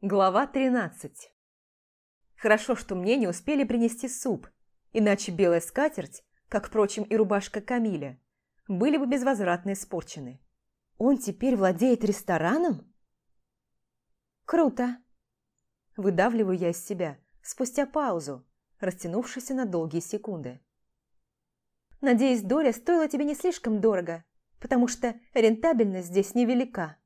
Глава 13 Хорошо, что мне не успели принести суп, иначе белая скатерть, как, впрочем, и рубашка Камиля, были бы безвозвратно испорчены. Он теперь владеет рестораном? Круто! Выдавливаю я из себя, спустя паузу, растянувшуюся на долгие секунды. Надеюсь, доля стоила тебе не слишком дорого, потому что рентабельность здесь невелика.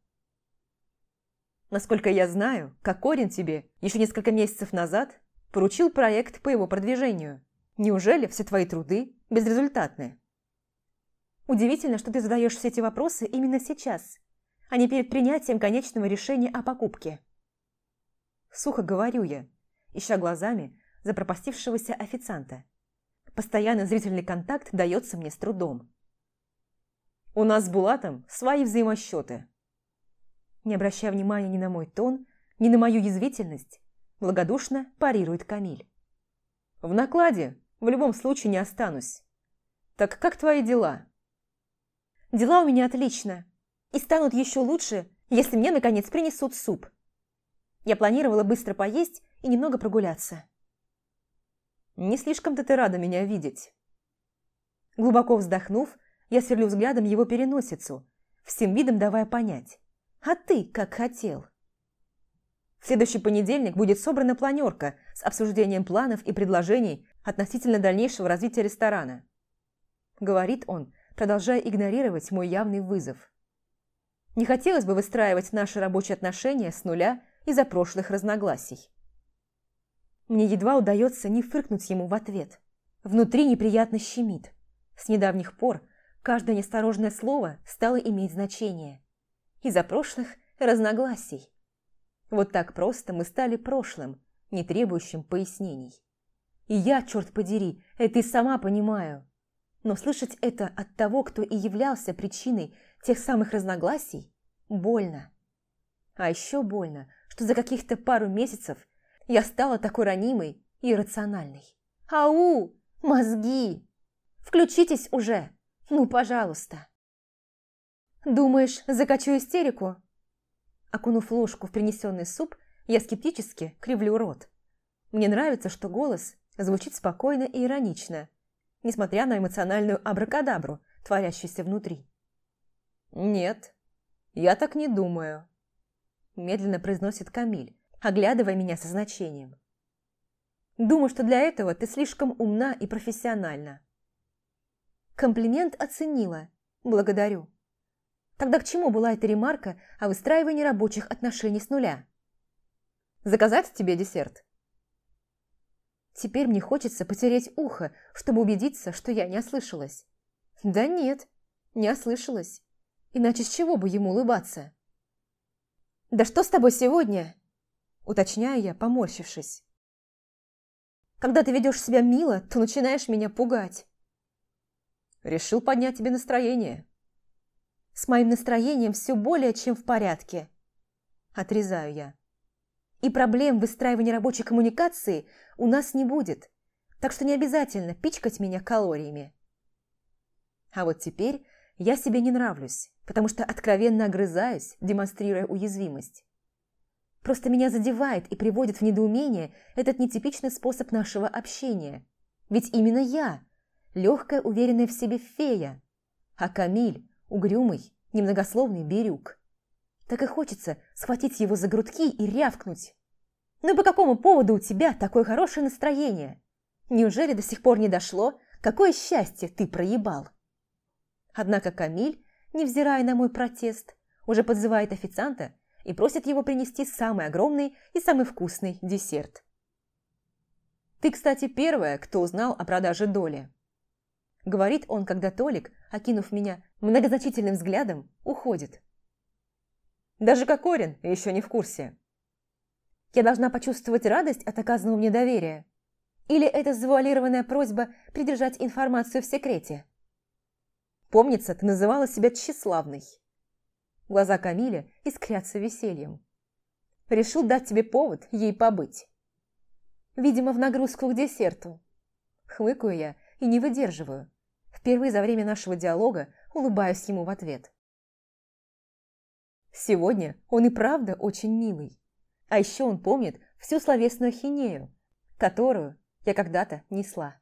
Насколько я знаю, Кокорин тебе еще несколько месяцев назад поручил проект по его продвижению. Неужели все твои труды безрезультатны? Удивительно, что ты задаешь все эти вопросы именно сейчас, а не перед принятием конечного решения о покупке. Сухо говорю я, ища глазами запропастившегося официанта. Постоянный зрительный контакт дается мне с трудом. У нас с Булатом свои взаимосчеты. Не обращая внимания ни на мой тон, ни на мою язвительность, благодушно парирует Камиль. В накладе в любом случае не останусь. Так как твои дела? Дела у меня отлично. И станут еще лучше, если мне, наконец, принесут суп. Я планировала быстро поесть и немного прогуляться. Не слишком-то ты рада меня видеть. Глубоко вздохнув, я сверлю взглядом его переносицу, всем видом давая понять. А ты как хотел. В следующий понедельник будет собрана планерка с обсуждением планов и предложений относительно дальнейшего развития ресторана. Говорит он, продолжая игнорировать мой явный вызов. Не хотелось бы выстраивать наши рабочие отношения с нуля из-за прошлых разногласий. Мне едва удается не фыркнуть ему в ответ. Внутри неприятно щемит. С недавних пор каждое неосторожное слово стало иметь значение. Из-за прошлых разногласий. Вот так просто мы стали прошлым, не требующим пояснений. И я, черт подери, это и сама понимаю. Но слышать это от того, кто и являлся причиной тех самых разногласий, больно. А еще больно, что за каких-то пару месяцев я стала такой ранимой и иррациональной. «Ау! Мозги! Включитесь уже! Ну, пожалуйста!» «Думаешь, закачу истерику?» Окунув ложку в принесенный суп, я скептически кривлю рот. Мне нравится, что голос звучит спокойно и иронично, несмотря на эмоциональную абракадабру, творящуюся внутри. «Нет, я так не думаю», – медленно произносит Камиль, оглядывая меня со значением. «Думаю, что для этого ты слишком умна и профессиональна». Комплимент оценила. Благодарю. Тогда к чему была эта ремарка о выстраивании рабочих отношений с нуля? Заказать тебе десерт? Теперь мне хочется потереть ухо, чтобы убедиться, что я не ослышалась. Да нет, не ослышалась. Иначе с чего бы ему улыбаться? «Да что с тобой сегодня?» Уточняю я, поморщившись. Когда ты ведешь себя мило, то начинаешь меня пугать. Решил поднять тебе настроение. С моим настроением все более чем в порядке. Отрезаю я. И проблем в выстраивании рабочей коммуникации у нас не будет, так что не обязательно пичкать меня калориями. А вот теперь я себе не нравлюсь, потому что откровенно огрызаюсь, демонстрируя уязвимость. Просто меня задевает и приводит в недоумение этот нетипичный способ нашего общения. Ведь именно я – легкая, уверенная в себе фея, а Камиль – угрюмый, немногословный берюк. Так и хочется схватить его за грудки и рявкнуть. «Ну по какому поводу у тебя такое хорошее настроение? Неужели до сих пор не дошло, какое счастье ты проебал?» Однако Камиль, невзирая на мой протест, уже подзывает официанта и просит его принести самый огромный и самый вкусный десерт. «Ты, кстати, первая, кто узнал о продаже доли», – говорит он, когда Толик, окинув меня многозначительным взглядом, уходит. «Даже Кокорин еще не в курсе». Я должна почувствовать радость от оказанного мне доверия? Или это завуалированная просьба придержать информацию в секрете? Помнится, ты называла себя тщеславной. Глаза Камиля искрятся весельем. Решил дать тебе повод ей побыть. Видимо, в нагрузку к десерту. Хмыкаю я и не выдерживаю. Впервые за время нашего диалога улыбаюсь ему в ответ. Сегодня он и правда очень милый. А еще он помнит всю словесную хинею, которую я когда-то несла.